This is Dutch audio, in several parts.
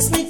es mi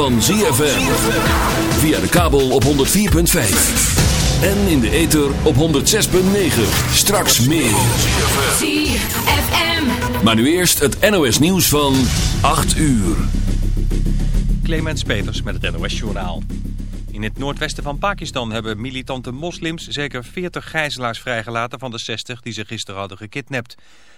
van ZFM. Via de kabel op 104.5. En in de ether op 106.9. Straks meer. ZFM. Maar nu eerst het NOS nieuws van 8 uur. Clemens Peters met het NOS Journaal. In het noordwesten van Pakistan hebben militante moslims zeker 40 gijzelaars vrijgelaten van de 60 die ze gisteren hadden gekidnapt.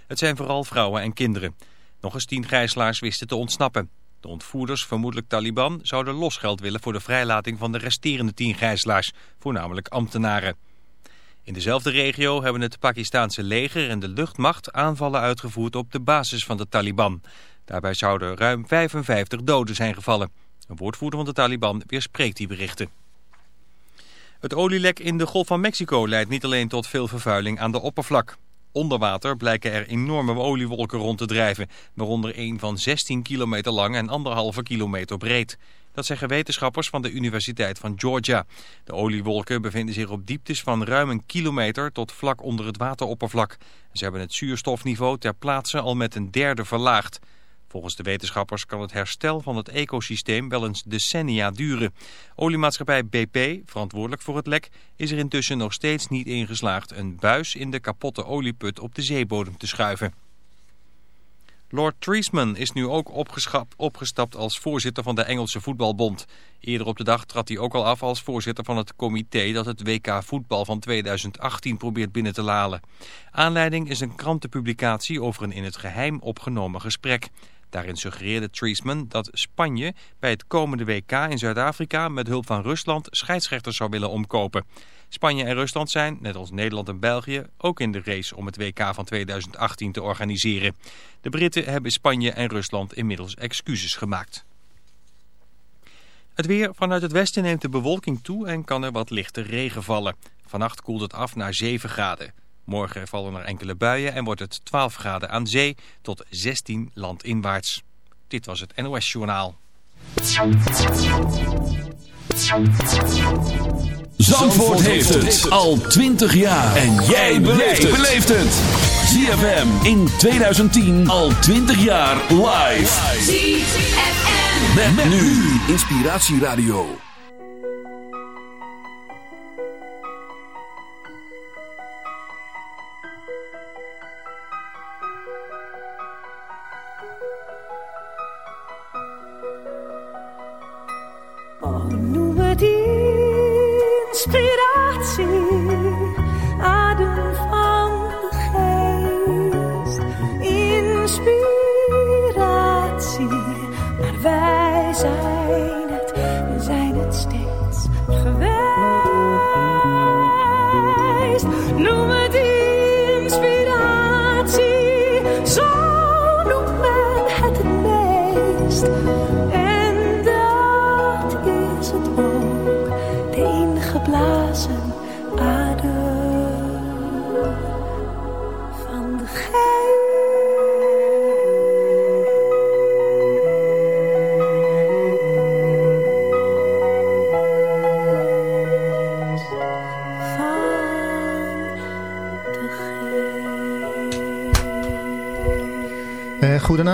Het zijn vooral vrouwen en kinderen. Nog eens 10 gijzelaars wisten te ontsnappen. De ontvoerders, vermoedelijk Taliban, zouden losgeld willen voor de vrijlating van de resterende 10 gijzelaars, voornamelijk ambtenaren. In dezelfde regio hebben het Pakistanse leger en de luchtmacht aanvallen uitgevoerd op de basis van de Taliban. Daarbij zouden ruim 55 doden zijn gevallen. Een woordvoerder van de Taliban weerspreekt die berichten. Het olielek in de Golf van Mexico leidt niet alleen tot veel vervuiling aan de oppervlak. Onder water blijken er enorme oliewolken rond te drijven, waaronder een van 16 kilometer lang en anderhalve kilometer breed. Dat zeggen wetenschappers van de Universiteit van Georgia. De oliewolken bevinden zich op dieptes van ruim een kilometer tot vlak onder het wateroppervlak. Ze hebben het zuurstofniveau ter plaatse al met een derde verlaagd. Volgens de wetenschappers kan het herstel van het ecosysteem wel eens decennia duren. Oliemaatschappij BP, verantwoordelijk voor het lek, is er intussen nog steeds niet ingeslaagd een buis in de kapotte olieput op de zeebodem te schuiven. Lord Treisman is nu ook opgestapt als voorzitter van de Engelse Voetbalbond. Eerder op de dag trad hij ook al af als voorzitter van het comité dat het WK voetbal van 2018 probeert binnen te halen. Aanleiding is een krantenpublicatie over een in het geheim opgenomen gesprek. Daarin suggereerde Treisman dat Spanje bij het komende WK in Zuid-Afrika met hulp van Rusland scheidsrechters zou willen omkopen. Spanje en Rusland zijn, net als Nederland en België, ook in de race om het WK van 2018 te organiseren. De Britten hebben Spanje en Rusland inmiddels excuses gemaakt. Het weer vanuit het westen neemt de bewolking toe en kan er wat lichte regen vallen. Vannacht koelt het af naar 7 graden. Morgen vallen er enkele buien en wordt het 12 graden aan zee tot 16 landinwaarts. Dit was het NOS Journaal. Zandvoort heeft het al 20 jaar. En jij beleeft het. ZFM in 2010 al 20 jaar live. ZFM. Met, met nu Inspiratieradio.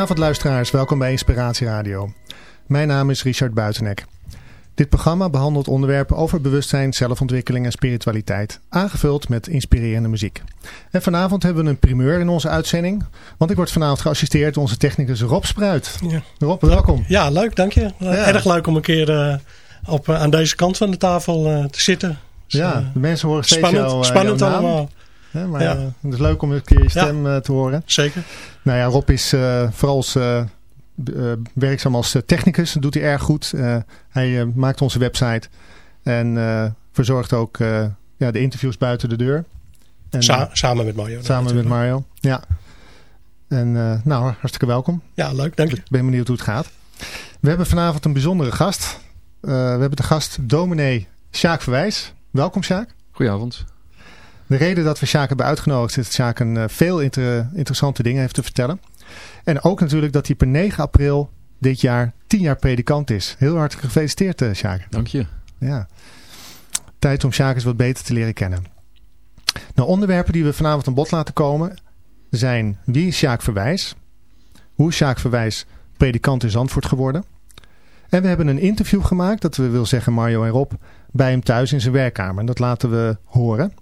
Goedenavond luisteraars, welkom bij Inspiratie Radio. Mijn naam is Richard Buitenek. Dit programma behandelt onderwerpen over bewustzijn, zelfontwikkeling en spiritualiteit, aangevuld met inspirerende muziek. En vanavond hebben we een primeur in onze uitzending, want ik word vanavond geassisteerd door onze technicus Rob Spruit. Ja. Rob, welkom. Ja, leuk, dank je. Erg leuk om een keer eh, op, eh, aan deze kant van de tafel eh, te zitten. Dus, ja, de mensen horen steeds spannend, jouw, eh, spannend naam. Hè, maar Ja. eh, het is leuk om een keer je stem eh, te horen. Zeker. Nou ja, Rob is eh, vooral als, werkzaam als technicus. Dat doet hij erg goed. Eh, hij maakt onze website en eh, verzorgt ook eh, ja, de interviews buiten de deur. En, Sa- samen met Mario. samen met. Mario. Ja. En eh, nou, hartstikke welkom. Ja, leuk, dank je. Ik ben benieuwd hoe het gaat. We hebben vanavond een bijzondere gast. Eh, we hebben de gast dominee Sjaak Verwijs. Welkom Sjaak. Goedenavond. De reden dat we Sjaak hebben uitgenodigd is dat Sjaak een eh, veel inter- interessante dingen heeft te vertellen. En ook natuurlijk dat hij per 9 april dit jaar 10 jaar predikant is. Heel hartelijk gefeliciteerd eh, Sjaak. Dank je. Ja. Tijd om Sjaak eens wat beter te leren kennen. Nou, onderwerpen die we vanavond aan bod laten komen zijn wie is Sjaak Verwijs? Hoe is Sjaak Verwijs predikant in Zandvoort geworden? En we hebben een interview gemaakt, dat we wil zeggen Mario en Rob, bij hem thuis in zijn werkkamer. En dat laten we horen.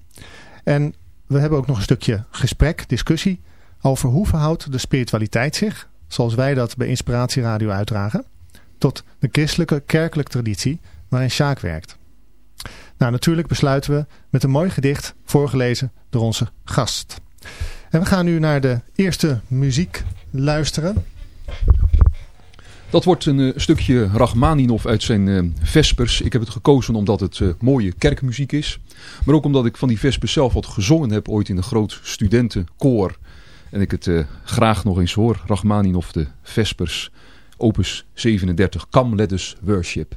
En we hebben ook nog een stukje gesprek, discussie over hoe verhoudt de spiritualiteit zich, zoals wij dat bij Inspiratie Radio uitdragen, tot de christelijke kerkelijke traditie waarin Sjaak werkt. Nou, natuurlijk besluiten we met een mooi gedicht voorgelezen door onze gast. En we gaan nu naar de eerste muziek luisteren. Dat wordt een eh, stukje Rachmaninov uit zijn eh, Vespers. Ik heb het gekozen omdat het eh, mooie kerkmuziek is. Maar ook omdat ik van die Vespers zelf wat gezongen heb ooit in een groot studentenkoor. En ik het graag nog eens hoor. Rachmaninov de Vespers, opus 37, Come Let Us Worship.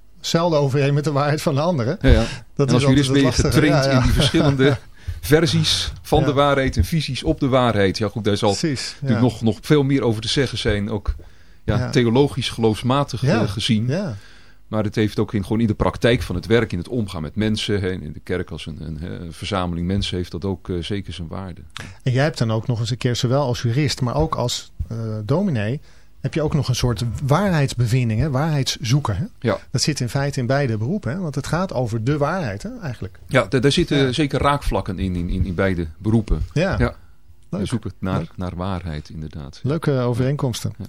zelden overeen met de waarheid van de andere. Ja, ja. Dat en als jurist ben je getraind Ja, in die verschillende versies van de waarheid en visies op de waarheid. Ja goed, daar zal Precies. natuurlijk nog, nog veel meer over te zeggen zijn. Ook ja, theologisch geloofsmatig eh, gezien. Ja, Maar het heeft ook in, gewoon in de praktijk van het werk, in het omgaan met mensen. hè, in de kerk als een, een, eh, verzameling mensen heeft dat ook eh, zeker zijn waarde. En jij hebt dan ook nog eens een keer, zowel als jurist, maar ook als eh, dominee, heb je ook nog een soort waarheidsbevinding, hè? waarheidszoeker. Hè? Ja, Dat zit in feite in beide beroepen, hè? want het gaat over de waarheid hè? eigenlijk. ja daar, zitten Ja. zeker raakvlakken in, in, in, beide beroepen. Ja. Leuk. Het naar, Leuk. naar waarheid inderdaad. leuke overeenkomsten. Ja.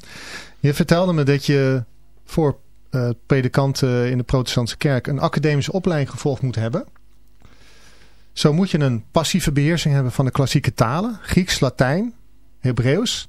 Je vertelde me dat je voor eh predikant eh, in de protestantse kerk een academische opleiding gevolgd moet hebben. Zo moet je een passieve beheersing hebben van de klassieke talen, Grieks, Latijn, Hebreeuws.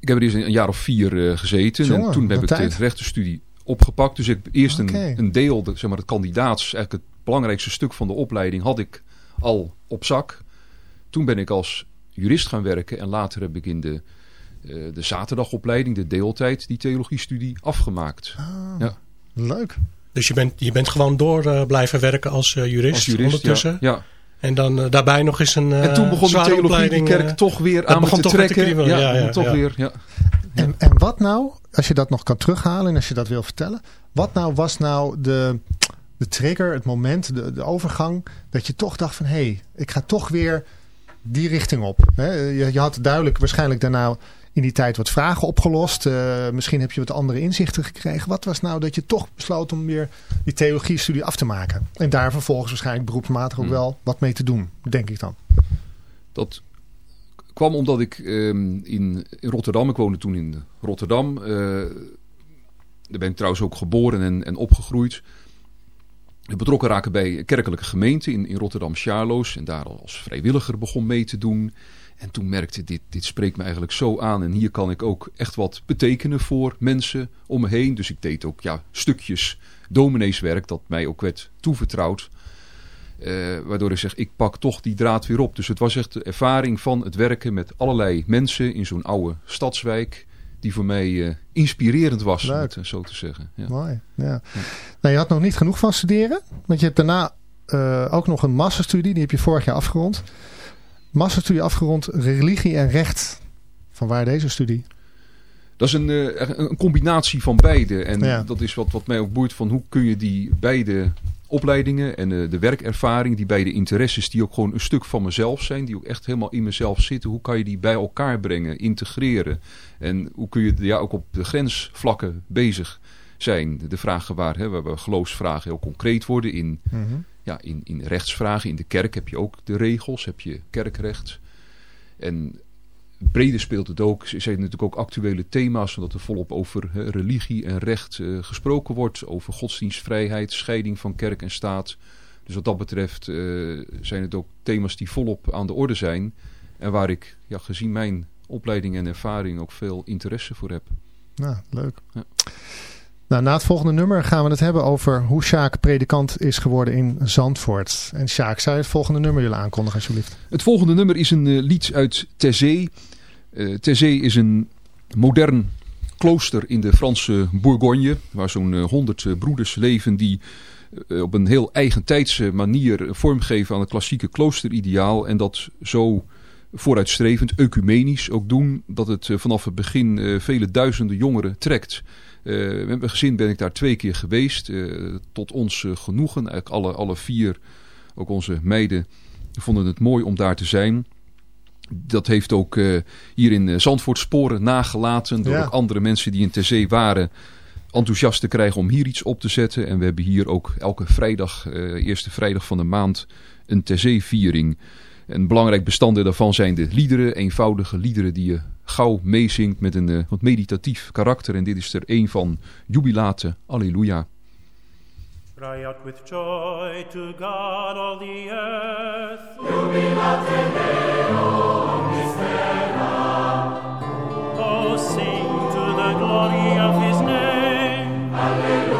Ik heb er eerst een jaar of vier eh, gezeten Jongen, en toen heb ik tijd. de rechtenstudie opgepakt. Dus ik heb eerst een, een deel, de, zeg maar het kandidaats, eigenlijk het belangrijkste stuk van de opleiding, had ik al op zak. Toen ben ik als jurist gaan werken en later heb ik in de, eh, de zaterdagopleiding, de deeltijd, die theologiestudie afgemaakt. Ah, Ja. Leuk. Dus je bent, je bent gewoon door eh, blijven werken als eh, jurist, Als jurist, ondertussen. ja. ja. En dan eh, daarbij nog eens een En toen eh, begon de theologie die kerk eh, toch weer aan begon te toch weer te trekken. Ja, ja, toch ja. weer, ja. En, en wat nou, als je dat nog kan terughalen en als je dat wil vertellen. Wat nou was nou de, de trigger, het moment, de, de overgang. Dat je toch dacht van hé, hey, ik ga toch weer die richting op. Hè? Je, je had duidelijk waarschijnlijk daarna in die tijd wat vragen opgelost. Eh, misschien heb je wat andere inzichten gekregen. Wat was nou dat je toch besloot om weer die theologie-studie af te maken? En daar vervolgens waarschijnlijk beroepsmatig ook Hmm. wel wat mee te doen, denk ik dan. Dat kwam omdat ik ehm, in, in Rotterdam, ik woonde toen in Rotterdam. eh, daar ben ik trouwens ook geboren en, en opgegroeid. Betrokken raken bij kerkelijke gemeenten in, in Rotterdam-Charloes. En daar al als vrijwilliger begon mee te doen. En toen merkte ik, dit, dit spreekt me eigenlijk zo aan. En hier kan ik ook echt wat betekenen voor mensen om me heen. Dus ik deed ook ja, stukjes domineeswerk dat mij ook werd toevertrouwd. Eh, waardoor ik zeg, ik pak toch die draad weer op. Dus het was echt de ervaring van het werken met allerlei mensen in zo'n oude stadswijk. Die voor mij eh, inspirerend was, om het eh, zo te zeggen. Ja. Mooi. Ja. Nou, je had nog niet genoeg van studeren. Want je hebt daarna ook nog een masterstudie. Die heb je vorig jaar afgerond. Masterstudie afgerond religie en recht. Van waar deze studie? Dat is een, eh, een combinatie van beide. En Ja. dat is wat, wat mij ook boeit van hoe kun je die beide opleidingen en eh, de werkervaring, die beide interesses die ook gewoon een stuk van mezelf zijn, die ook echt helemaal in mezelf zitten, hoe kan je die bij elkaar brengen, integreren? En hoe kun je ja, ook op de grensvlakken bezig zijn? De vragen waar, hè, waar we geloofsvragen heel concreet worden in Mhm. Ja, in, in rechtsvragen, in de kerk heb je ook de regels, heb je kerkrecht. En breder speelt het ook, zijn natuurlijk ook actuele thema's, omdat er volop over hè, religie en recht eh, gesproken wordt, over godsdienstvrijheid, scheiding van kerk en staat. Dus wat dat betreft eh, zijn het ook thema's die volop aan de orde zijn en waar ik, ja, gezien mijn opleiding en ervaring, ook veel interesse voor heb. Nou, leuk. Ja. Nou, na het volgende nummer gaan we het hebben over hoe Sjaak predikant is geworden in Zandvoort. En Sjaak, zou je het volgende nummer willen aankondigen alsjeblieft? Het volgende nummer is een eh, lied uit Terzee. Uh, is een modern klooster in de Franse Bourgogne, waar zo'n eh, honderd broeders leven die op een heel eigentijdse manier vormgeven aan het klassieke kloosterideaal. En dat zo vooruitstrevend, ecumenisch ook doen, dat het vanaf het begin vele duizenden jongeren trekt. Met mijn gezin ben ik daar twee keer geweest, uh, tot ons uh, genoegen. Eigenlijk alle, alle vier, ook onze meiden, vonden het mooi om daar te zijn. Dat heeft ook hier in Zandvoort sporen nagelaten door Ja. ook andere mensen die in Terzee waren enthousiast te krijgen om hier iets op te zetten. En we hebben hier ook elke vrijdag, eh, eerste vrijdag van de maand, een Terzee-viering. Een belangrijk bestanddeel daarvan zijn de liederen, eenvoudige liederen die je gauw meezingt met een eh, wat meditatief karakter. En dit is er een van Jubilate, Alleluia. Cry out with joy to God all the earth. Oh, sing to the glory of his name. Que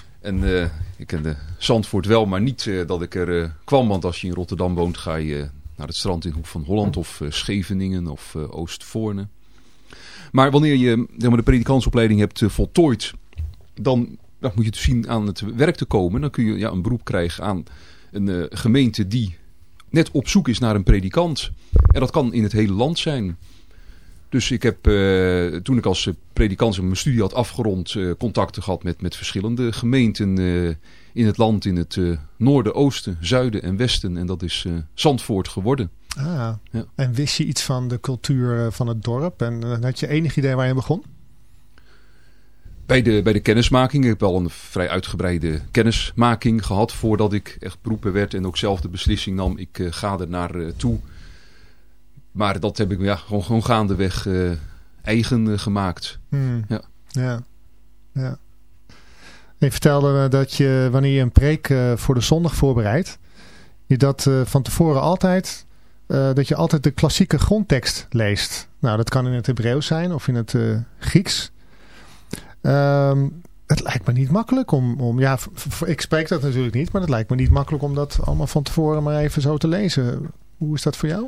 En eh, ik kende Zandvoort wel, maar niet eh, dat ik er eh, kwam. Want als je in Rotterdam woont, ga je naar het strand in Hoek van Holland of Scheveningen of Oostvoorne. Maar wanneer je zeg de predikantsopleiding hebt voltooid, dan moet je dus zien aan het werk te komen. Dan kun je ja, een beroep krijgen aan een gemeente die net op zoek is naar een predikant. En dat kan in het hele land zijn. Dus ik heb, eh, toen ik als eh, predikant mijn studie had afgerond, eh, contacten gehad met, met verschillende gemeenten in het land. In het noorden, oosten, zuiden en westen. En dat is Zandvoort geworden. Ah, Ja. en wist je iets van de cultuur van het dorp? En had je enig idee waar je begon? Bij de, bij de kennismaking, ik heb al een vrij uitgebreide kennismaking gehad voordat ik echt beroepen werd en ook zelf de beslissing nam, ik ga er naar toe. Maar dat heb ik ja, gewoon, gewoon gaandeweg eh, eigen eh, gemaakt. Hmm. Ja. ja. ja. Je vertelde me dat je, wanneer je een preek eh, voor de zondag voorbereidt, je dat eh, van tevoren altijd, eh, dat je altijd de klassieke grondtekst leest. Nou, dat kan in het Hebreeuws zijn of in het eh, Grieks. Ehm, het lijkt me niet makkelijk om, om ja, ik spreek dat natuurlijk niet, maar het lijkt me niet makkelijk om dat allemaal van tevoren maar even zo te lezen. Hoe is dat voor jou?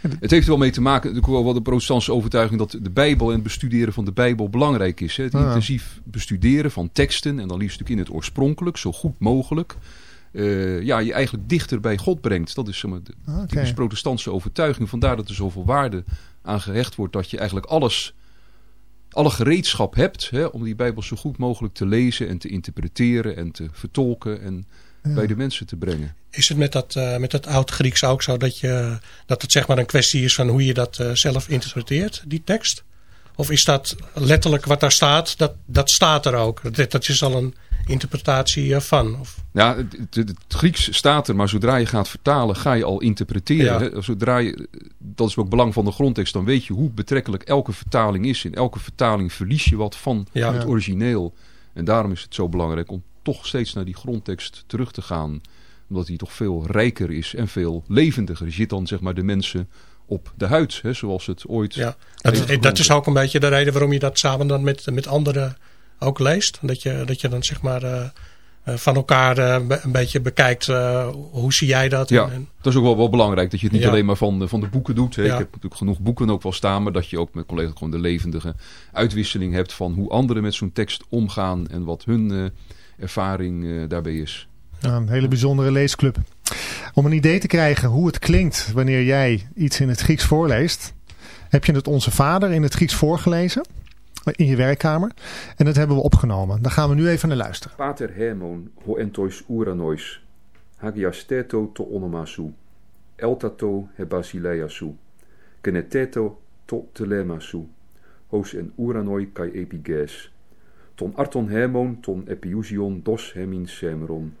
Het heeft er wel mee te maken, natuurlijk wel wel de protestantse overtuiging dat de Bijbel en het bestuderen van de Bijbel belangrijk is. Hè? Het intensief bestuderen van teksten en dan liefst natuurlijk in het oorspronkelijk, zo goed mogelijk. eh, ja, je eigenlijk dichter bij God brengt. Dat is zeg maar, de typisch protestantse overtuiging. Vandaar dat er zoveel waarde aan gehecht wordt dat je eigenlijk alles, alle gereedschap hebt hè, om die Bijbel zo goed mogelijk te lezen en te interpreteren en te vertolken en Ja. bij de mensen te brengen. Is het met dat, eh, met dat oud-Grieks ook zo dat, je, dat het zeg maar een kwestie is van hoe je dat eh, zelf interpreteert, die tekst? Of is dat letterlijk wat daar staat, dat, dat staat er ook? Dat, dat is al een interpretatie van? Of, Ja, het, het- het Grieks staat er, maar zodra je gaat vertalen, ga je al interpreteren. Ja. Zodra je, dat is ook belang van de grondtekst, dan weet je hoe betrekkelijk elke vertaling is. In elke vertaling verlies je wat van Ja. het origineel. En daarom is het zo belangrijk om toch steeds naar die grondtekst terug te gaan. Omdat die toch veel rijker is en veel levendiger. Je zit dan zeg maar de mensen op de huid, hè, zoals het ooit... ja. dat, dat is ook een beetje de reden waarom je dat samen dan met, met anderen ook leest. Dat je, dat je dan zeg maar eh, eh, van elkaar eh, een beetje bekijkt, hoe zie jij dat? Ja, En- dat is ook wel, wel belangrijk. Dat je het niet Ja. alleen maar van, de- van de boeken doet. Hè. Ja. Ik heb natuurlijk genoeg boeken ook wel staan. Maar dat je ook met collega's gewoon de levendige uitwisseling hebt. Van hoe anderen met zo'n tekst omgaan. En wat hun ervaring eh, daarbij is. Ja, een hele bijzondere leesclub. Om een idee te krijgen hoe het klinkt wanneer jij iets in het Grieks voorleest, heb je het Onze Vader in het Grieks voorgelezen in je werkkamer. En dat hebben we opgenomen. Daar gaan we nu even naar luisteren. Pater Hermon ho entois uranois. Hagiasteto to onomasu. Eltato he basileiasu. Keneteto to telemasu. Hos en uranoi kai epiges. Ton arton hermon ton epiusion dos hemin semeron.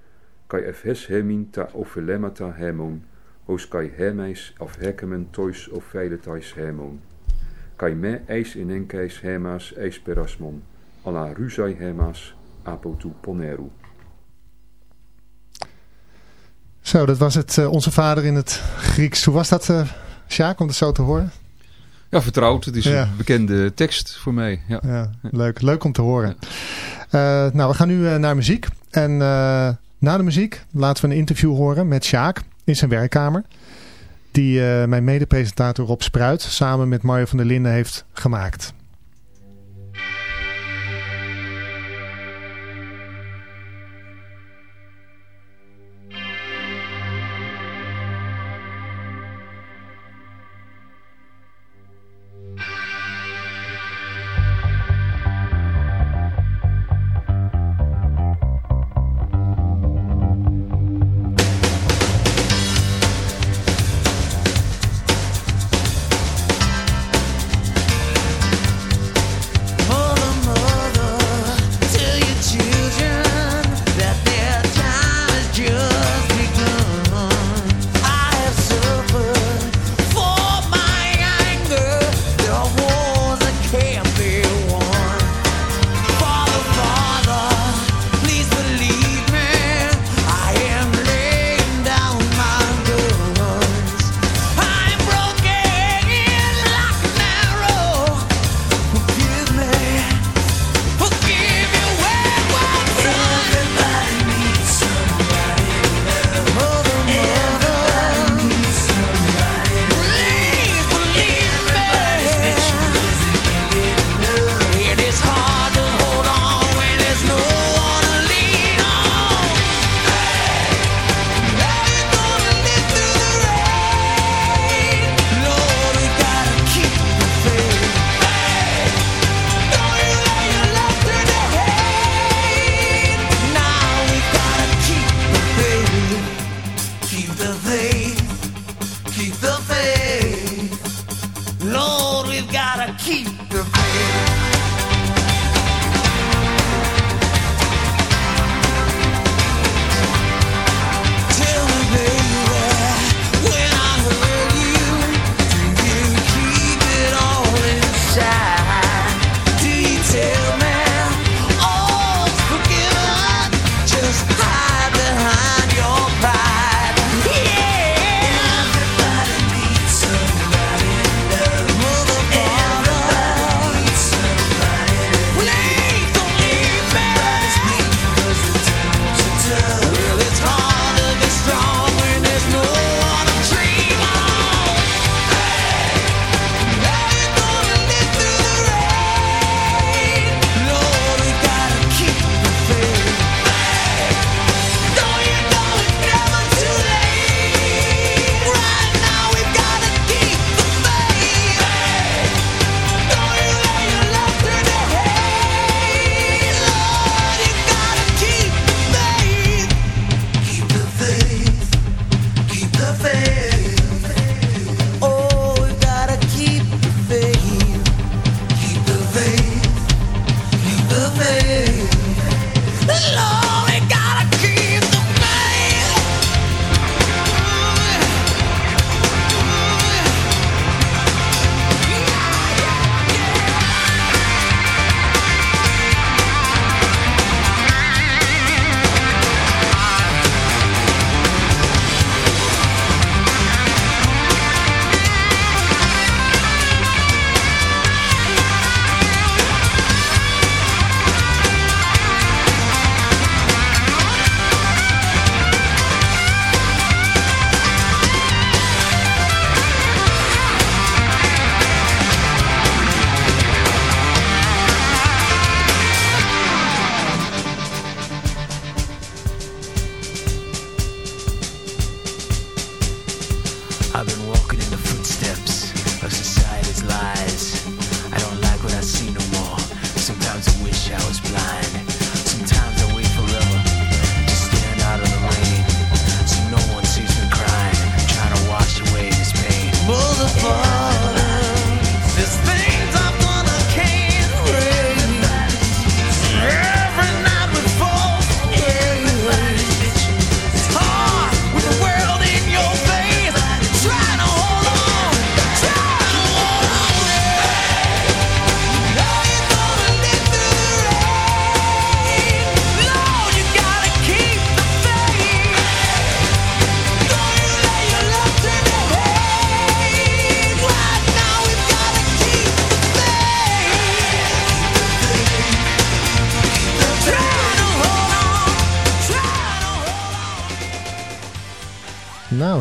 Kai efhes hemin ta ophelemata hermon. Hos kai hermeis af hekemen tois of veiletais hermon. Kai me eis in enkais hermas eis perasmon. Alla rusai hermas apotu poneru. Zo, dat was het eh, Onze Vader in het Grieks. Hoe was dat, eh Sjaak, om het zo te horen? Ja, vertrouwd. Het is Ja. een bekende tekst voor mij. Ja. Ja, leuk. Leuk om te horen. Eh, nou, we gaan nu eh, naar muziek. En eh, na de muziek laten we een interview horen met Sjaak in zijn werkkamer. Die mijn medepresentator Rob Spruit samen met Mario van der Linden heeft gemaakt.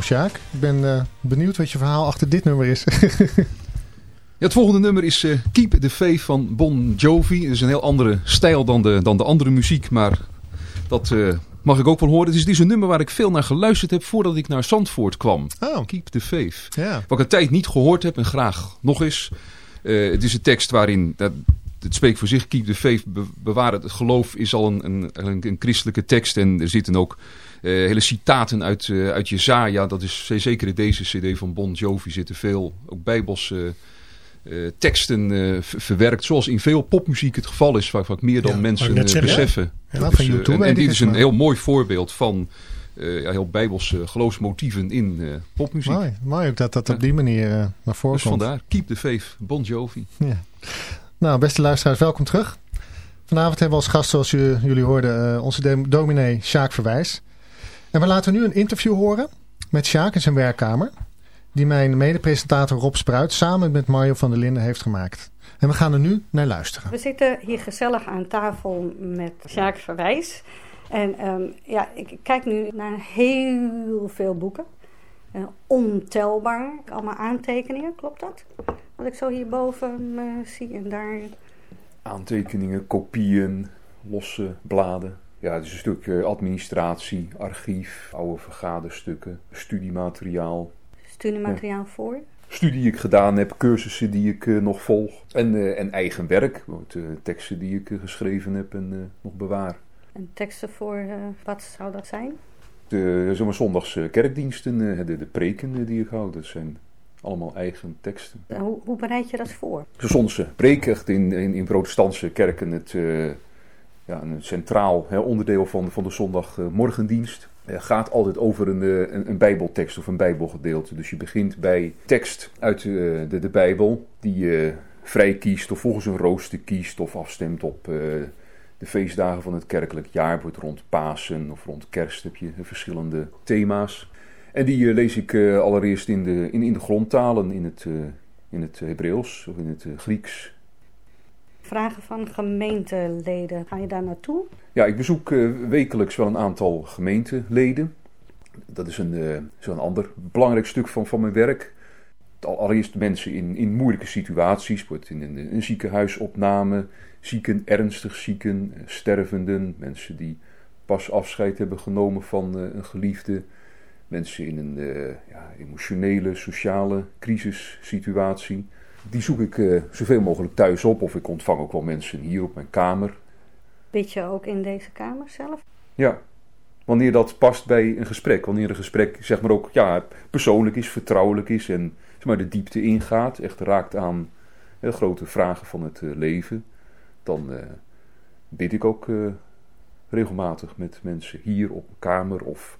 Sjaak, ik ben eh, benieuwd wat je verhaal achter dit nummer is. Ja, het volgende nummer is eh, Keep the Faith van Bon Jovi. Het is een heel andere stijl dan de, dan de andere muziek, maar dat eh, mag ik ook wel horen. Het is, het is een nummer waar ik veel naar geluisterd heb voordat ik naar Zandvoort kwam. Oh, Keep the Faith. ja. Wat ik een tijd niet gehoord heb en graag nog eens. Het is een tekst waarin, dat, het spreekt voor zich, Keep the Faith, be- bewaar het geloof, is al een, een, een, een christelijke tekst. En er zitten ook eh, hele citaten uit, eh uit Jezaja. Dat is zeker in deze cd van Bon Jovi zitten veel, ook bijbelse eh, teksten ver- verwerkt. Zoals in veel popmuziek het geval is, vaak, vaak meer dan Ja, mensen beseffen. Ja, Dus, van eh, YouTube en, en dit is een maar- heel mooi voorbeeld van ja, heel bijbelse geloofsmotieven in popmuziek. Mooi, mooi ook dat dat op die manier naar voren Dus komt. vandaar, Keep the Faith, Bon Jovi. Ja. Nou, beste luisteraars, welkom terug. Vanavond hebben we als gast, zoals jullie hoorden, eh, onze dom- dominee Sjaak Verwijs. En we laten nu een interview horen met Sjaak in zijn werkkamer. Die mijn medepresentator Rob Spruit samen met Mario van der Linden heeft gemaakt. En we gaan er nu naar luisteren. We zitten hier gezellig aan tafel met Sjaak Verwijs. En ehm, ja, ik kijk nu naar heel veel boeken. Eh, ontelbaar. Allemaal aantekeningen, klopt dat? Wat ik zo hierboven eh, zie en daar. Aantekeningen, kopieën, losse bladen. Ja, het is een stuk eh, administratie, archief, oude vergaderstukken, studiemateriaal. Studiemateriaal voor. Studie die ik gedaan heb, cursussen die ik eh, nog volg. En, en eigen werk, teksten die ik geschreven heb en nog bewaar. En teksten voor, wat zou dat zijn? De zomaar zondags kerkdiensten, de, de preken die ik hou, dat zijn allemaal eigen teksten. Eh, hoe, hoe bereid je dat voor? Preek, echt in, in, in protestantse kerken het, eh, ja, een centraal hè, onderdeel van, van de zondagmorgendienst. Eh, gaat altijd over een, een, een bijbeltekst of een bijbelgedeelte. Dus je begint bij tekst uit de, de bijbel die je vrij kiest of volgens een rooster kiest of afstemt op... de feestdagen van het kerkelijk jaar, bijvoorbeeld rond Pasen of rond Kerst heb je verschillende thema's. En die eh, lees ik eh, allereerst in de, in, in de grondtalen, in het, eh, in het Hebreeuws of in het Grieks. Vragen van gemeenteleden. Ga je daar naartoe? Ja, ik bezoek wekelijks wel een aantal gemeenteleden. Dat is een, zo'n ander belangrijk stuk van, van mijn werk. Allereerst mensen in, in moeilijke situaties, bijvoorbeeld in een, een ziekenhuisopname, zieken, ernstig zieken, stervenden, mensen die pas afscheid hebben genomen van een geliefde, mensen in een eh, ja, emotionele, sociale crisissituatie. Die zoek ik eh, zoveel mogelijk thuis op of ik ontvang ook wel mensen hier op mijn kamer. Bid je ook in deze kamer zelf? Ja, wanneer dat past bij een gesprek. Wanneer een gesprek zeg maar ook ja, persoonlijk is, vertrouwelijk is en zeg maar, de diepte ingaat. Echt raakt aan eh, grote vragen van het leven. Dan eh, bid ik ook regelmatig met mensen hier op mijn kamer of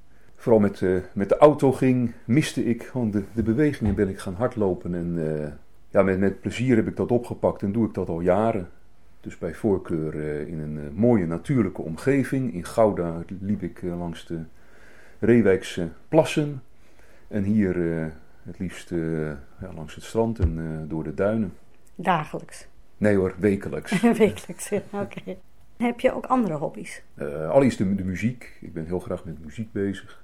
vooral met, eh, met de auto ging, miste ik gewoon de, de bewegingen. Ben ik gaan hardlopen. En eh, ja, met, met plezier heb ik dat opgepakt en doe ik dat al jaren. Dus bij voorkeur eh, in een mooie natuurlijke omgeving. In Gouda liep ik langs de Reewijkse plassen. En hier Het liefst ja, langs het strand en door de duinen. Dagelijks. Nee hoor, wekelijks. Wekelijks, ja, oké. Heb je ook andere hobby's? Uh, allereerst de, de, muziek. Ik ben heel graag met muziek bezig.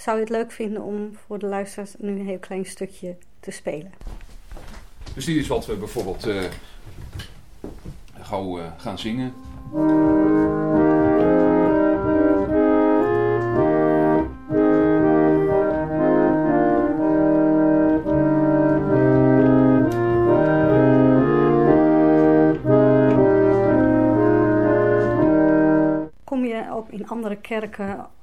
Zou je het leuk vinden om voor de luisteraars nu een heel klein stukje te spelen? Dus dit is wat we bijvoorbeeld uh, gauw uh, gaan zingen. in andere kerken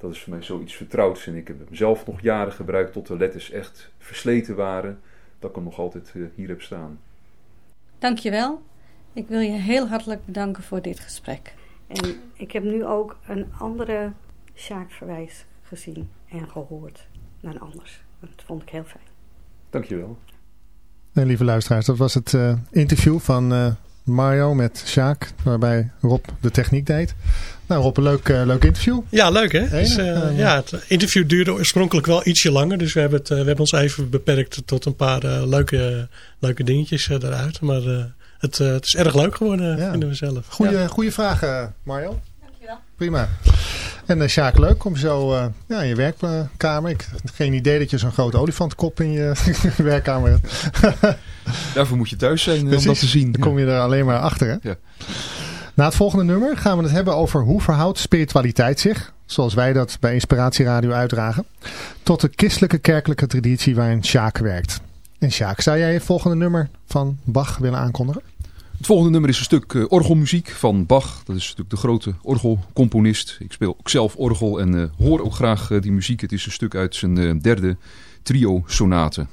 dat is voor mij zoiets vertrouwds. En ik heb hem zelf nog jaren gebruikt tot de letters echt versleten waren. Dat ik hem nog altijd uh, hier heb staan. Dankjewel. Ik wil je heel hartelijk bedanken voor dit gesprek. En ik heb nu ook een andere Sjaakverwijs gezien en gehoord dan anders. Dat vond ik heel fijn. Dankjewel. En lieve luisteraars, dat was het uh, interview van uh, Mario met Sjaak, waarbij Rob de techniek deed. Nou Rob, een leuk, uh, leuk interview. Ja, leuk hè? Dus, uh, ja, het interview duurde oorspronkelijk wel ietsje langer. Dus we hebben, het, we hebben ons even beperkt tot een paar leuke, leuke dingetjes eruit. Maar het, het is erg leuk geworden, vinden we zelf. Goeie, ja. vragen, Mario. Dankjewel. Prima. En uh, Sjaak, leuk om zo uh, ja, in je werkkamer. Ik heb geen idee dat je zo'n grote olifantkop in je werkkamer hebt. Daarvoor moet je thuis zijn om dat te zien. Dan kom je er alleen maar achter, hè? Ja. Na het volgende nummer gaan we het hebben over hoe verhoudt spiritualiteit zich, zoals wij dat bij Inspiratieradio uitdragen, tot de christelijke kerkelijke traditie waarin Sjaak werkt. En Sjaak, zou jij het volgende nummer van Bach willen aankondigen? Het volgende nummer is een stuk uh, orgelmuziek van Bach. Dat is natuurlijk de grote orgelcomponist. Ik speel ook zelf orgel en uh, hoor ook graag uh, die muziek. Het is een stuk uit zijn derde trio-sonate.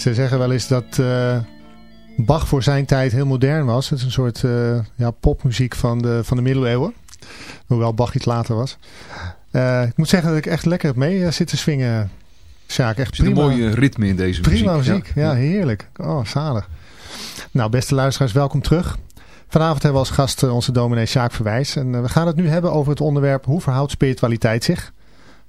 Ze zeggen wel eens dat uh, Bach voor zijn tijd heel modern was. Het is een soort uh, ja, popmuziek van de, van de middeleeuwen. Hoewel Bach iets later was. Uh, ik moet zeggen dat ik echt lekker heb mee zitten swingen. Sjaak, echt er prima. een mooie ritme in deze muziek. Prima muziek, ja. ja, heerlijk. Oh, zalig. Nou, beste luisteraars, welkom terug. Vanavond hebben we als gast onze dominee Sjaak Verwijs. En we gaan het nu hebben over het onderwerp hoe verhoudt spiritualiteit zich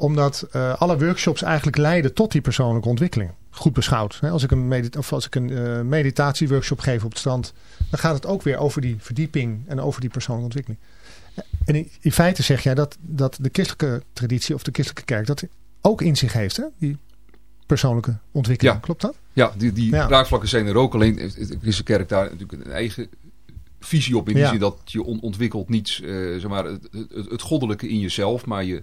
Omdat eh, alle workshops eigenlijk leiden tot die persoonlijke ontwikkeling. Goed beschouwd. Hè? Als ik een, medit of als ik een eh, meditatieworkshop geef op het strand, dan gaat het ook weer over die verdieping en over die persoonlijke ontwikkeling. En in, in feite zeg jij dat, dat de christelijke traditie of de christelijke kerk dat ook in zich heeft, hè? die persoonlijke ontwikkeling. Ja. Klopt dat? Ja, die, die Ja. raakvlakken zijn er ook. Alleen heeft de christelijke kerk daar natuurlijk een eigen visie op. In die Ja. zin dat je on- ontwikkelt niet eh, zeg maar, het, het, het goddelijke in jezelf, maar je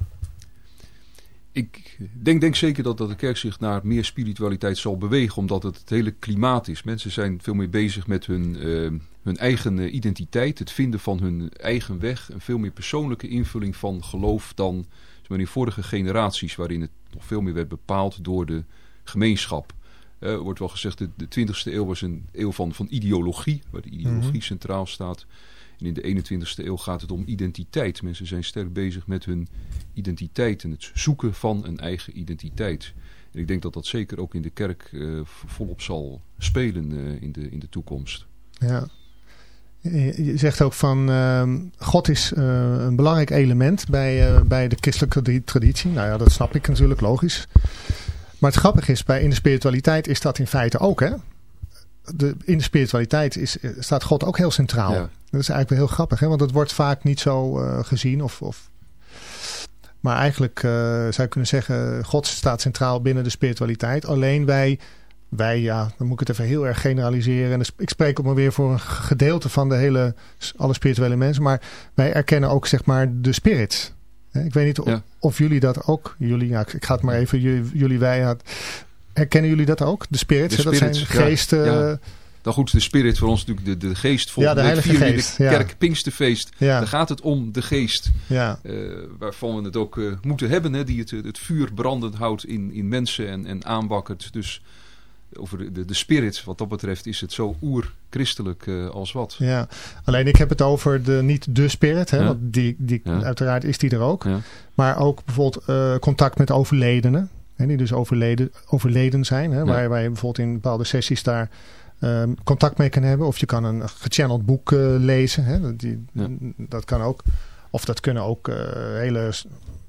Ik denk, denk zeker dat, dat de kerk zich naar meer spiritualiteit zal bewegen, omdat het het hele klimaat is. Mensen zijn veel meer bezig met hun, eh, hun eigen eh, identiteit, het vinden van hun eigen weg. Een veel meer persoonlijke invulling van geloof dan maar, in vorige generaties, waarin het nog veel meer werd bepaald door de gemeenschap. Eh, Er wordt wel gezegd, de, de 20e eeuw was een eeuw van, van ideologie, waar de ideologie Mhm. centraal staat. En in de 21e eeuw gaat het om identiteit. Mensen zijn sterk bezig met hun identiteit en het zoeken van een eigen identiteit. En ik denk dat dat zeker ook in de kerk eh, volop zal spelen eh, in, de, in de toekomst. Ja. Je zegt ook van ehm, God is eh, een belangrijk element bij, bij de christelijke tradi- traditie. Nou ja, dat snap ik natuurlijk, logisch. Maar het grappige is, bij, in de spiritualiteit is dat in feite ook. Hè? De, in de spiritualiteit is, eh, staat God ook heel centraal. Ja. Dat is eigenlijk wel heel grappig, hè? want dat wordt vaak niet zo eh, gezien. Of, of... Maar eigenlijk eh, zou je kunnen zeggen, God staat centraal binnen de spiritualiteit. Alleen wij wij, ja, dan moet ik het even heel erg generaliseren. En ik spreek ook maar weer voor een gedeelte van de hele, alle spirituele mensen. Maar wij erkennen ook, zeg maar, de spirit. Ik weet niet of, Ja. of jullie dat ook, jullie, ja, ik ga het maar even, jullie, jullie wij, herkennen jullie dat ook? De spirits, De dat zijn geesten. Ja. Dan goed, de spirit voor ons natuurlijk de, de geest. Volgende Ja, de Heilige Geest, ja. kerk Pinksterfeest. Ja. Daar gaat het om de geest. Ja, eh, waarvan we het ook eh, moeten hebben. Hè, die het, het vuur brandend houdt in, in mensen en, en aanwakkert. Dus over de, de, spirit. Wat dat betreft is het zo oer-christelijk eh, als wat. Ja, alleen ik heb het over de, niet de spirit. Hè, Ja. want die, die, uiteraard is die er ook. Maar ook bijvoorbeeld contact met overledenen. Hè, die dus overleden, overleden zijn. Hè, Ja. waar, je bijvoorbeeld in bepaalde sessies daar ehm, contact mee kan hebben. Of je kan een gechanneld boek eh, lezen. Hè, dat die, Ja. Dat kan ook. Of dat kunnen ook eh, hele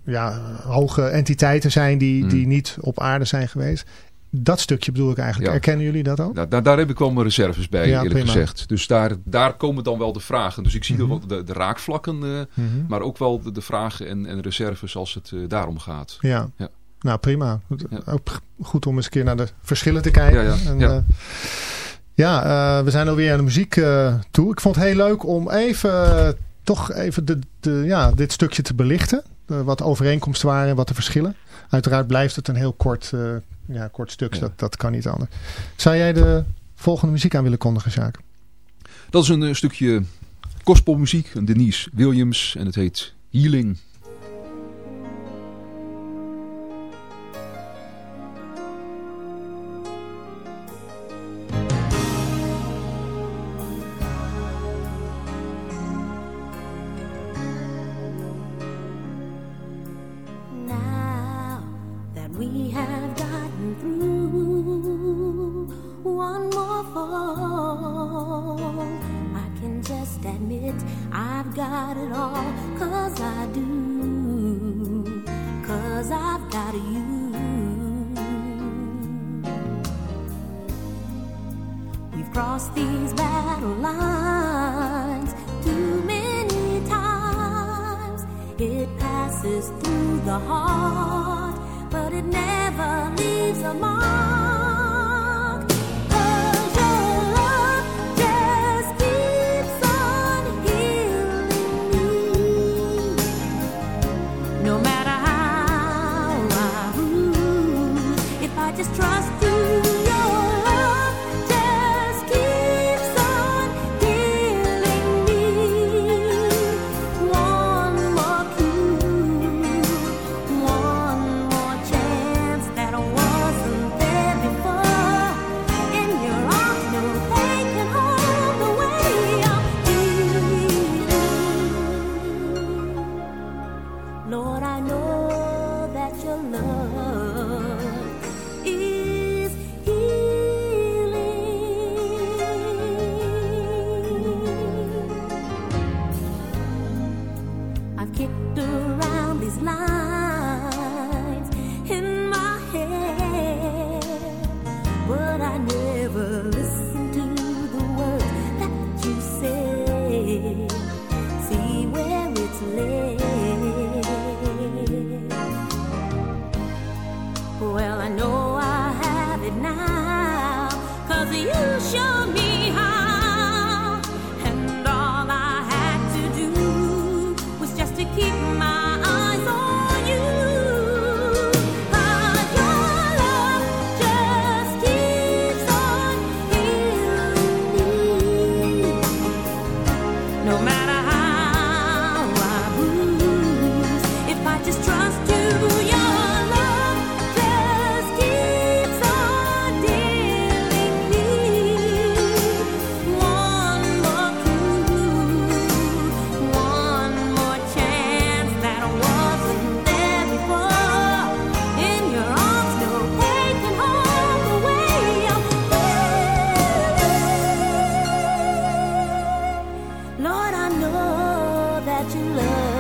ja, hoge entiteiten zijn die, Mm. die niet op aarde zijn geweest. Dat stukje bedoel ik eigenlijk. Ja. Erkennen jullie dat ook? Nou, daar, daar heb ik wel mijn reserves bij, Ja, eerlijk prima. gezegd. Dus daar, daar komen dan wel de vragen. Dus ik zie wel de, de raakvlakken, eh, Mhm. maar ook wel de, de vragen en, en reserves als het daarom gaat. Ja. Ja. Nou, prima. Ja. Ook goed om eens een keer naar de verschillen te kijken. Ja, ja, En, ja. eh, ja, eh, we zijn alweer aan de muziek eh, toe. Ik vond het heel leuk om even, toch even de, de, ja, dit stukje te belichten. Wat de overeenkomsten waren en wat de verschillen. Uiteraard blijft het een heel kort, eh, ja, kort stuk. Ja. Dat, dat kan niet anders. Zou jij de volgende muziek aan willen kondigen, Sjaak? Dat is een stukje gospelmuziek, Denise Williams, en het heet Healing. 去了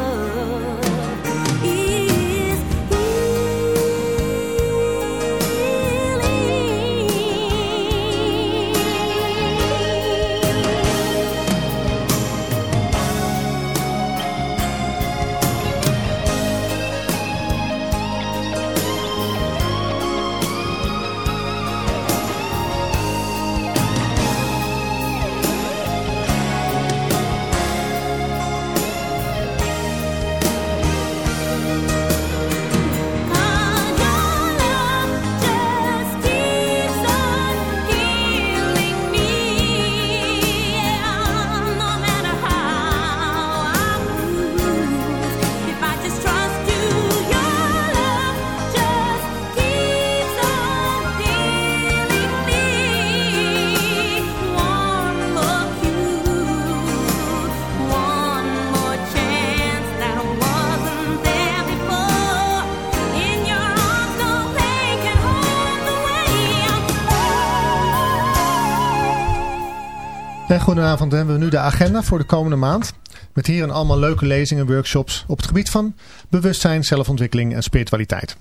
En goedenavond, hebben we nu de agenda voor de komende maand. Met hierin allemaal leuke lezingen en workshops op het gebied van bewustzijn, zelfontwikkeling en spiritualiteit.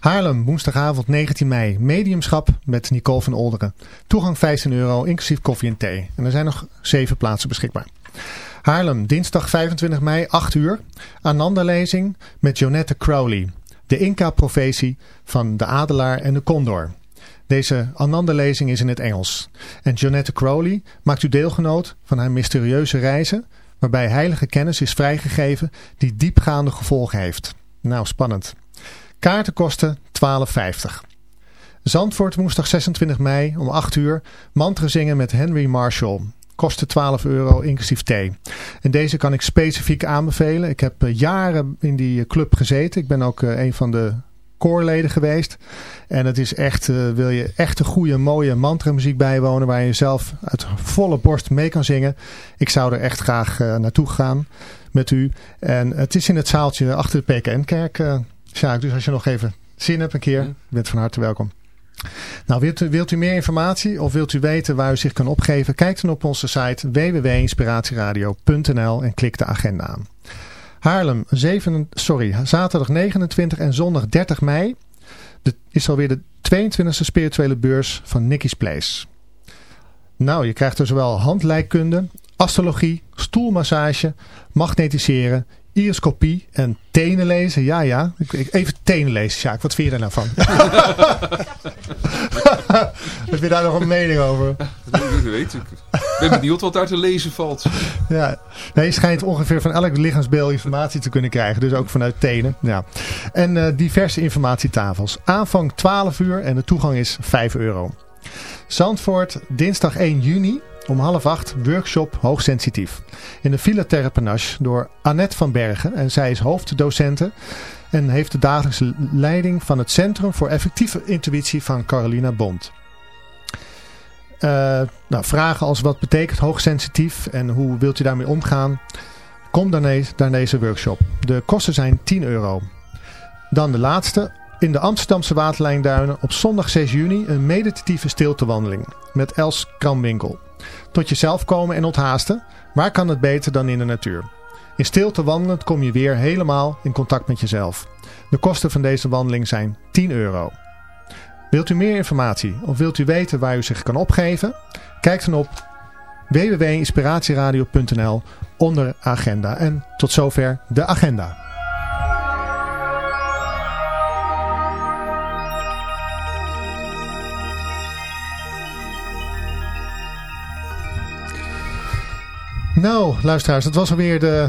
Haarlem, woensdagavond 19 mei, mediumschap met Nicole van Olderen. Toegang 15 euro, inclusief koffie en thee. En er zijn nog 7 plaatsen beschikbaar. Haarlem, dinsdag 25 mei, 8 uur. Ananda-lezing met Jonette Crowley. De Inca-profetie van de adelaar en de condor. Deze Ananda-lezing is in het Engels. En Jonette Crowley maakt u deelgenoot van haar mysterieuze reizen... waarbij heilige kennis is vrijgegeven die diepgaande gevolgen heeft. Nou, spannend. Kaarten kosten 12,50. Zandvoort woensdag 26 mei om 8 uur. Mantra zingen met Henry Marshall. Kostte 12 euro inclusief thee. En deze kan ik specifiek aanbevelen. Ik heb eh, jaren in die eh, club gezeten. Ik ben ook eh, een van de koorleden geweest. En het is echt, uh, wil je echt een goede, mooie mantra muziek bijwonen waar je zelf uit volle borst mee kan zingen. Ik zou er echt graag uh, naartoe gaan met u. En het is in het zaaltje achter de PKN-kerk, uh, Sjaak. Dus als je nog even zin hebt een keer, bent van harte welkom. Nou, wilt u, wilt u meer informatie of wilt u weten waar u zich kan opgeven? Kijk dan op onze site www.inspiratieradio.nl en klik de agenda aan. Haarlem, 7, sorry, zaterdag 29 en zondag 30 mei de, is alweer de 22e spirituele beurs van Nicky's Place. Nou, je krijgt er zowel handlijkkunde, astrologie, stoelmassage, magnetiseren, iriscopie en tenen lezen. Ja, ja. Even tenen lezen, Sjaak. Wat vind je daar nou van? Heb je daar nog een mening over? Dat weet ik. Ik ben benieuwd wat daar te lezen valt. Ja, nee, je schijnt ongeveer van elk lichaamsbeeld informatie te kunnen krijgen. Dus ook vanuit tenen. Ja. En uh, diverse informatietafels. Aanvang 12 uur en de toegang is 5 euro. Zandvoort, dinsdag 1 juni om half acht workshop hoogsensitief. In de Villa Terrepenage door Annette van Bergen. En zij is hoofddocente en heeft de dagelijkse leiding van het Centrum voor Effectieve Intuïtie van Carolina Bond. Uh, nou, vragen als wat betekent hoogsensitief en hoe wilt u daarmee omgaan? Kom dan naar deze workshop. De kosten zijn 10 euro. Dan de laatste. In de Amsterdamse Waterlijnduinen op zondag 6 juni een meditatieve stiltewandeling met Els Kramwinkel. Tot jezelf komen en onthaasten. Waar kan het beter dan in de natuur? In stilte wandelend kom je weer helemaal in contact met jezelf. De kosten van deze wandeling zijn 10 euro. Wilt u meer informatie of wilt u weten waar u zich kan opgeven? Kijk dan op www.inspiratieradio.nl onder agenda. En tot zover de agenda. Nou, luisteraars, dat was alweer de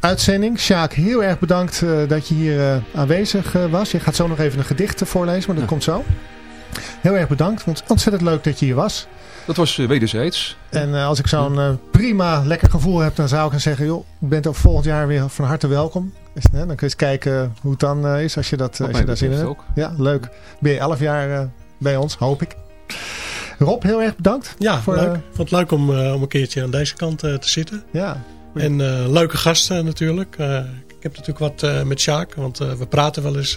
uitzending. Sjaak, heel erg bedankt uh, dat je hier uh, aanwezig uh, was. Je gaat zo nog even een gedicht voorlezen, maar dat ja. komt zo. Heel erg bedankt, want ontzettend leuk dat je hier was. Dat was wederzijds. En als ik zo'n prima, lekker gevoel heb, dan zou ik dan zeggen... joh, je bent ook volgend jaar weer van harte welkom. Dus, dan kun je eens kijken hoe het dan is als je, dat, als je daar zin in hebt. Ook. Ja, leuk. Ben je elf jaar bij ons, hoop ik. Rob, heel erg bedankt. Ja, voor, leuk. Ik vond het leuk om, uh, om een keertje aan deze kant uh, te zitten. Ja. En uh, leuke gasten natuurlijk. ik heb natuurlijk wat met Sjaak, want we praten wel eens.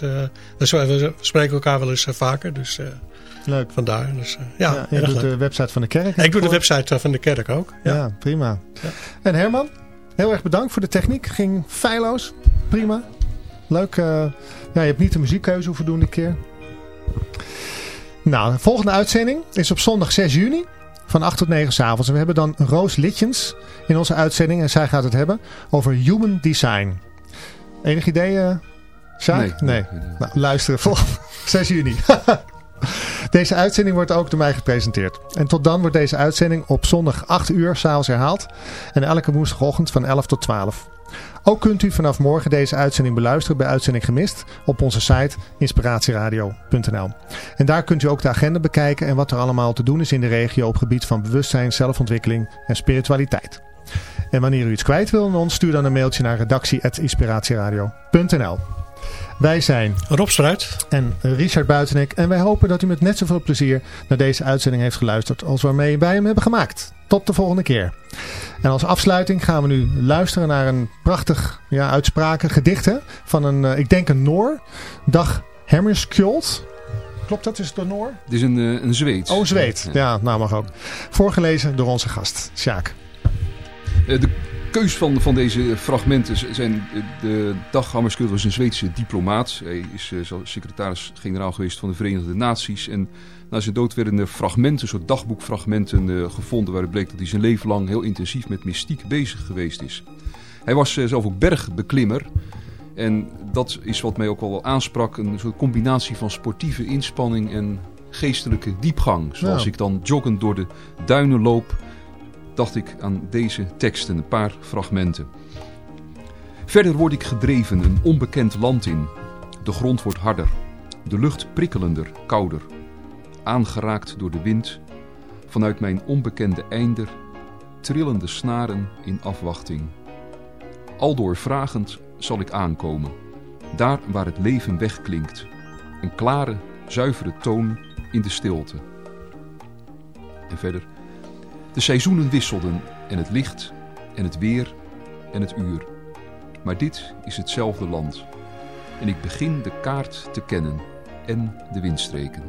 we spreken elkaar wel eens vaker. Dus leuk. vandaar. Dus, ja, ja, je doet leuk. de website van de kerk. ik doe de website van de kerk ook. Ja, ja prima. Ja. En Herman, heel erg bedankt voor de techniek. Ging feilloos. Prima. Leuk. ja, je hebt niet de muziekkeuze hoeven doen dit keer. Nou, de volgende uitzending is op zondag 6 juni van 8 tot 9 s avonds. En we hebben dan Roos Litjens in onze uitzending. En zij gaat het hebben over human design. Enig idee, uh, Sjaak? Nee. nee. Nou, luisteren volgende 6 juni. deze uitzending wordt ook door mij gepresenteerd. En tot dan wordt deze uitzending op zondag 8 uur s'avonds herhaald. En elke woensdagochtend van 11 tot 12. Ook kunt u vanaf morgen deze uitzending beluisteren bij Uitzending Gemist op onze site inspiratieradio.nl. En daar kunt u ook de agenda bekijken en wat er allemaal te doen is in de regio op gebied van bewustzijn, zelfontwikkeling en spiritualiteit. En wanneer u iets kwijt wil aan ons, stuur dan een mailtje naar redactie.inspiratieradio.nl. Wij zijn Rob Struit en Richard Buitenek en wij hopen dat u met net zoveel plezier naar deze uitzending heeft geluisterd als waarmee wij hem hebben gemaakt. Tot de volgende keer. En als afsluiting gaan we nu luisteren naar een prachtig ja, uitspraken, gedicht hè, van een, uh, ik denk een Noor, Dag Hammarskjöld. Klopt dat? Is het door Noor? Het is een, eh, een Zweed. Oh, Zweed. Ja, nou mag ook. Voorgelezen door onze gast, Sjaak. Eh, de keus van, van deze fragmenten zijn... De Dag Hammarskjöld was een Zweedse diplomaat. Hij is eh, secretaris-generaal geweest van de Verenigde Naties. En na zijn dood werden er fragmenten, soort dagboekfragmenten eh, gevonden... waaruit bleek dat hij zijn leven lang heel intensief met mystiek bezig geweest is. Hij was eh, zelf ook bergbeklimmer. En dat is wat mij ook wel aansprak. Een soort combinatie van sportieve inspanning en geestelijke diepgang. Zoals Ja. ik dan joggend door de duinen loop, dacht ik aan deze teksten, een paar fragmenten. Verder word ik gedreven een onbekend land in. De grond wordt harder, de lucht prikkelender, kouder. Aangeraakt door de wind, vanuit mijn onbekende einder, trillende snaren in afwachting. Aldoor vragend zal ik aankomen, daar waar het leven wegklinkt. Een klare, zuivere toon in de stilte. En verder. De seizoenen wisselden en het licht en het weer en het uur. Maar dit is hetzelfde land. En ik begin de kaart te kennen en de windstreken.